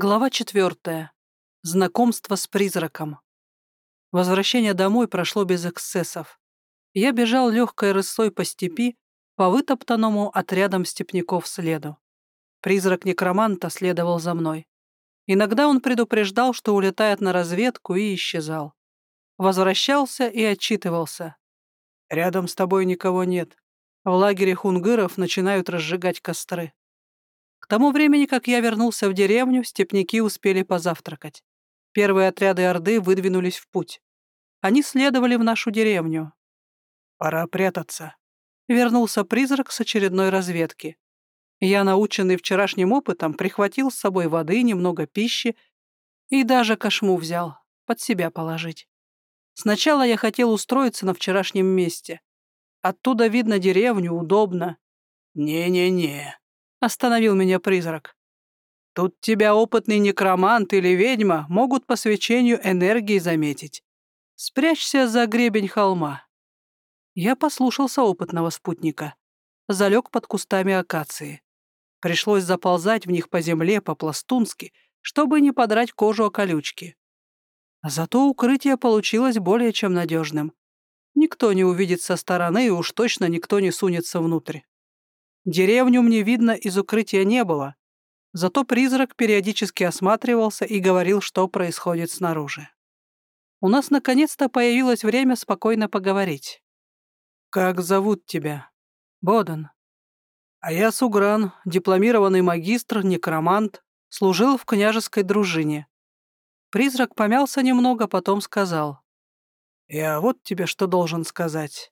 Глава четвертая. Знакомство с призраком. Возвращение домой прошло без эксцессов. Я бежал легкой рысой по степи, по вытоптанному отрядом степняков следу. Призрак некроманта следовал за мной. Иногда он предупреждал, что улетает на разведку, и исчезал. Возвращался и отчитывался. «Рядом с тобой никого нет. В лагере хунгыров начинают разжигать костры. К тому времени, как я вернулся в деревню, степняки успели позавтракать. Первые отряды Орды выдвинулись в путь. Они следовали в нашу деревню. «Пора прятаться», — вернулся призрак с очередной разведки. Я, наученный вчерашним опытом, прихватил с собой воды, немного пищи и даже кошму взял, под себя положить. Сначала я хотел устроиться на вчерашнем месте. Оттуда видно деревню, удобно. «Не-не-не», Остановил меня призрак. Тут тебя опытный некромант или ведьма могут по свечению энергии заметить. Спрячься за гребень холма. Я послушался опытного спутника. Залег под кустами акации. Пришлось заползать в них по земле по-пластунски, чтобы не подрать кожу о колючки. Зато укрытие получилось более чем надежным. Никто не увидит со стороны, и уж точно никто не сунется внутрь. Деревню мне видно из укрытия не было, зато призрак периодически осматривался и говорил, что происходит снаружи. У нас наконец-то появилось время спокойно поговорить. «Как зовут тебя?» «Бодан». «А я Сугран, дипломированный магистр, некромант, служил в княжеской дружине». Призрак помялся немного, потом сказал. «Я вот тебе что должен сказать.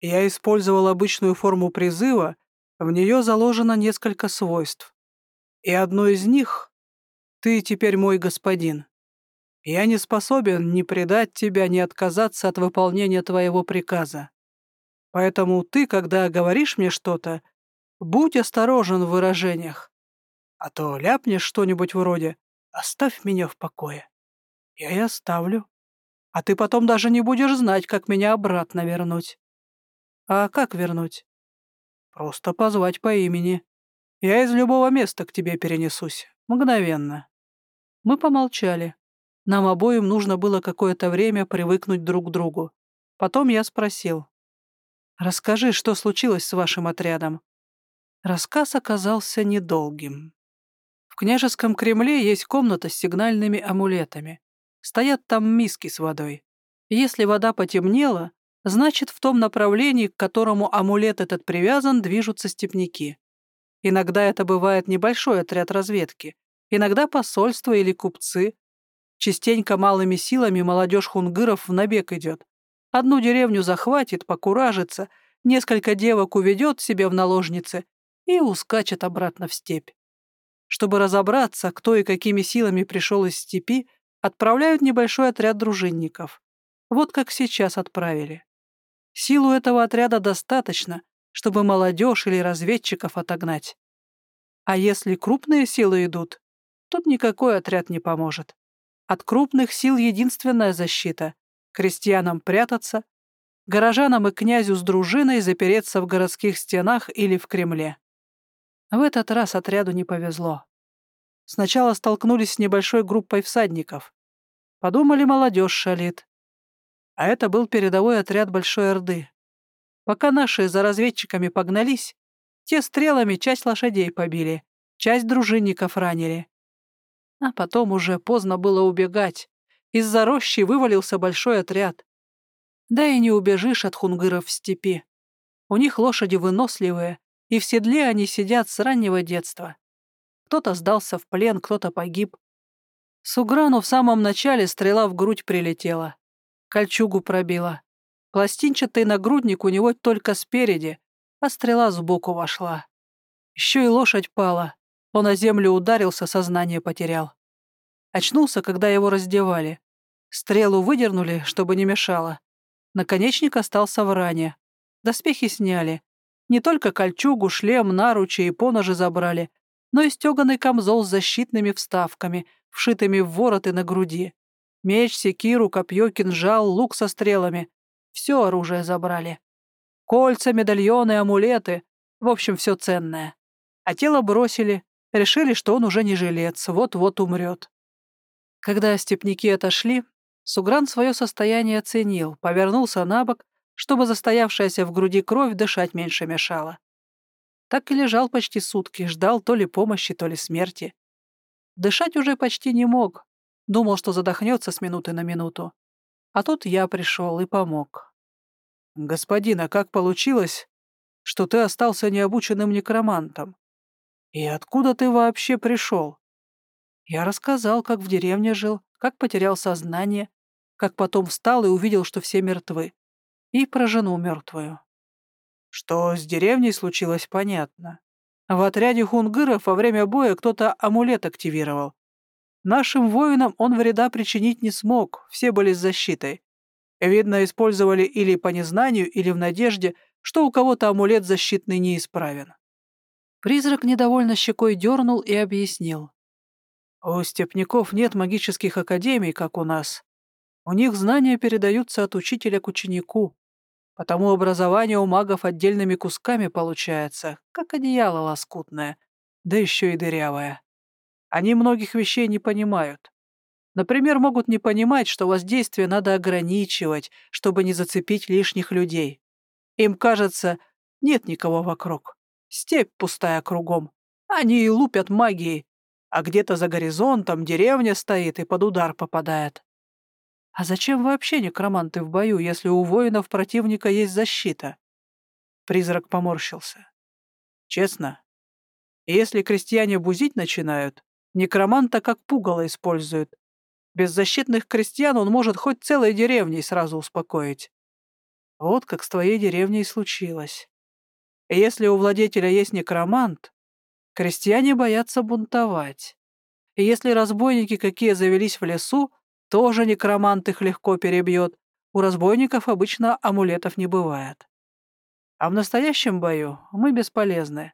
Я использовал обычную форму призыва в нее заложено несколько свойств. И одно из них — ты теперь мой господин. Я не способен ни предать тебя, ни отказаться от выполнения твоего приказа. Поэтому ты, когда говоришь мне что-то, будь осторожен в выражениях. А то ляпнешь что-нибудь вроде «оставь меня в покое». Я и оставлю. А ты потом даже не будешь знать, как меня обратно вернуть. А как вернуть? Просто позвать по имени. Я из любого места к тебе перенесусь. Мгновенно». Мы помолчали. Нам обоим нужно было какое-то время привыкнуть друг к другу. Потом я спросил. «Расскажи, что случилось с вашим отрядом?» Рассказ оказался недолгим. В княжеском Кремле есть комната с сигнальными амулетами. Стоят там миски с водой. Если вода потемнела, Значит, в том направлении, к которому амулет этот привязан, движутся степняки. Иногда это бывает небольшой отряд разведки, иногда посольство или купцы. Частенько малыми силами молодежь хунгыров в набег идет. Одну деревню захватит, покуражится, несколько девок уведет себе в наложницы и ускачет обратно в степь. Чтобы разобраться, кто и какими силами пришел из степи, отправляют небольшой отряд дружинников. Вот как сейчас отправили. Силу этого отряда достаточно, чтобы молодежь или разведчиков отогнать. А если крупные силы идут, тут никакой отряд не поможет. От крупных сил единственная защита — крестьянам прятаться, горожанам и князю с дружиной запереться в городских стенах или в Кремле. В этот раз отряду не повезло. Сначала столкнулись с небольшой группой всадников. Подумали, молодежь шалит а это был передовой отряд Большой Орды. Пока наши за разведчиками погнались, те стрелами часть лошадей побили, часть дружинников ранили. А потом уже поздно было убегать. Из-за рощи вывалился большой отряд. Да и не убежишь от хунгыров в степи. У них лошади выносливые, и в седле они сидят с раннего детства. Кто-то сдался в плен, кто-то погиб. Суграну в самом начале стрела в грудь прилетела кольчугу пробила. Пластинчатый нагрудник у него только спереди, а стрела сбоку вошла. Еще и лошадь пала. Он о землю ударился, сознание потерял. Очнулся, когда его раздевали. Стрелу выдернули, чтобы не мешало. Наконечник остался в ране. Доспехи сняли. Не только кольчугу, шлем, наручи и поножи забрали, но и стеганый камзол с защитными вставками, вшитыми в вороты на груди. Меч, секиру, копье, кинжал, лук со стрелами. Все оружие забрали. Кольца, медальоны, амулеты. В общем, все ценное. А тело бросили, Решили, что он уже не жилец, вот-вот умрет. Когда степняки отошли, Сугран свое состояние оценил, повернулся на бок, чтобы застоявшаяся в груди кровь дышать меньше мешала. Так и лежал почти сутки, ждал то ли помощи, то ли смерти. Дышать уже почти не мог, думал, что задохнется с минуты на минуту. А тут я пришел и помог. «Господин, а как получилось, что ты остался необученным некромантом? И откуда ты вообще пришел?» Я рассказал, как в деревне жил, как потерял сознание, как потом встал и увидел, что все мертвы. И про жену мертвую. Что с деревней случилось, понятно. В отряде хунгыров во время боя кто-то амулет активировал. Нашим воинам он вреда причинить не смог, все были с защитой. Видно, использовали или по незнанию, или в надежде, что у кого-то амулет защитный неисправен. Призрак недовольно щекой дернул и объяснил. У степняков нет магических академий, как у нас. У них знания передаются от учителя к ученику. Потому образование у магов отдельными кусками получается, как одеяло лоскутное, да еще и дырявое. Они многих вещей не понимают. Например, могут не понимать, что воздействие надо ограничивать, чтобы не зацепить лишних людей. Им кажется, нет никого вокруг. Степь пустая кругом. Они и лупят магией, а где-то за горизонтом деревня стоит и под удар попадает. А зачем вообще некроманты в бою, если у воинов противника есть защита? Призрак поморщился. Честно, если крестьяне бузить начинают, Некроманта как пугало используют. Без защитных крестьян он может хоть целой деревней сразу успокоить. Вот как с твоей деревней случилось. И если у владетеля есть некромант, крестьяне боятся бунтовать. И если разбойники какие завелись в лесу, тоже некромант их легко перебьет. У разбойников обычно амулетов не бывает. А в настоящем бою мы бесполезны.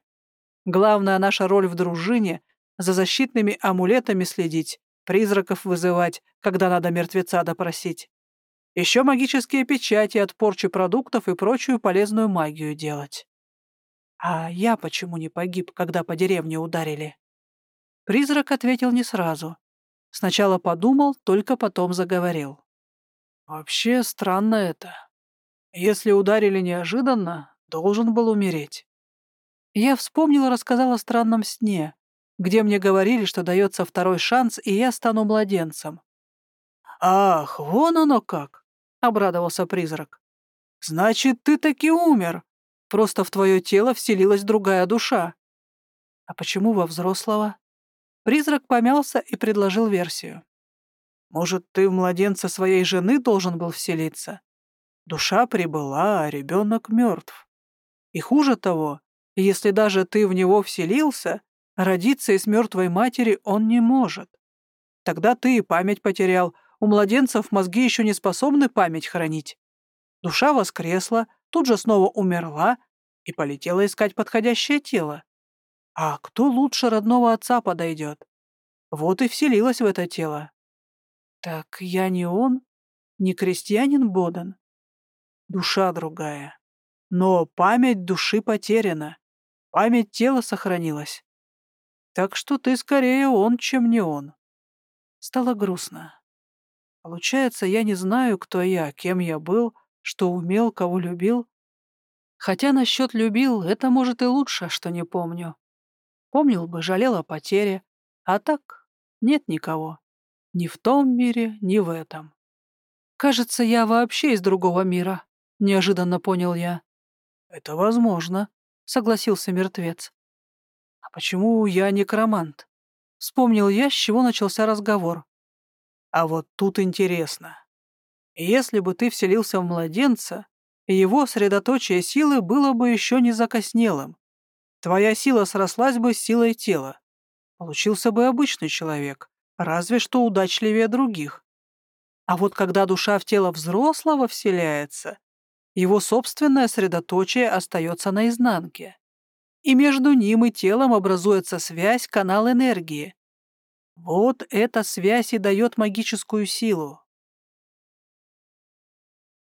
Главная наша роль в дружине за защитными амулетами следить, призраков вызывать, когда надо мертвеца допросить. Еще магические печати от порчи продуктов и прочую полезную магию делать. А я почему не погиб, когда по деревне ударили? Призрак ответил не сразу. Сначала подумал, только потом заговорил. Вообще странно это. Если ударили неожиданно, должен был умереть. Я вспомнил и рассказал о странном сне, где мне говорили, что дается второй шанс, и я стану младенцем. «Ах, вон оно как!» — обрадовался призрак. «Значит, ты таки умер. Просто в твое тело вселилась другая душа». «А почему во взрослого?» Призрак помялся и предложил версию. «Может, ты в младенца своей жены должен был вселиться? Душа прибыла, а ребенок мертв. И хуже того, если даже ты в него вселился, Родиться из мертвой матери он не может. Тогда ты и память потерял. У младенцев мозги еще не способны память хранить. Душа воскресла, тут же снова умерла и полетела искать подходящее тело. А кто лучше родного отца подойдет? Вот и вселилась в это тело. Так я не он, не крестьянин Бодан. Душа другая. Но память души потеряна. Память тела сохранилась. Так что ты скорее он, чем не он. Стало грустно. Получается, я не знаю, кто я, кем я был, что умел, кого любил. Хотя насчет любил, это может и лучше, что не помню. Помнил бы, жалел о потере. А так нет никого. Ни в том мире, ни в этом. Кажется, я вообще из другого мира, неожиданно понял я. Это возможно, согласился мертвец. А почему я некромант? Вспомнил я, с чего начался разговор. А вот тут интересно. Если бы ты вселился в младенца, его средоточие силы было бы еще не закоснелым. Твоя сила срослась бы с силой тела. Получился бы обычный человек, разве что удачливее других. А вот когда душа в тело взрослого вселяется, его собственное средоточие остается наизнанке и между ним и телом образуется связь, канал энергии. Вот эта связь и дает магическую силу.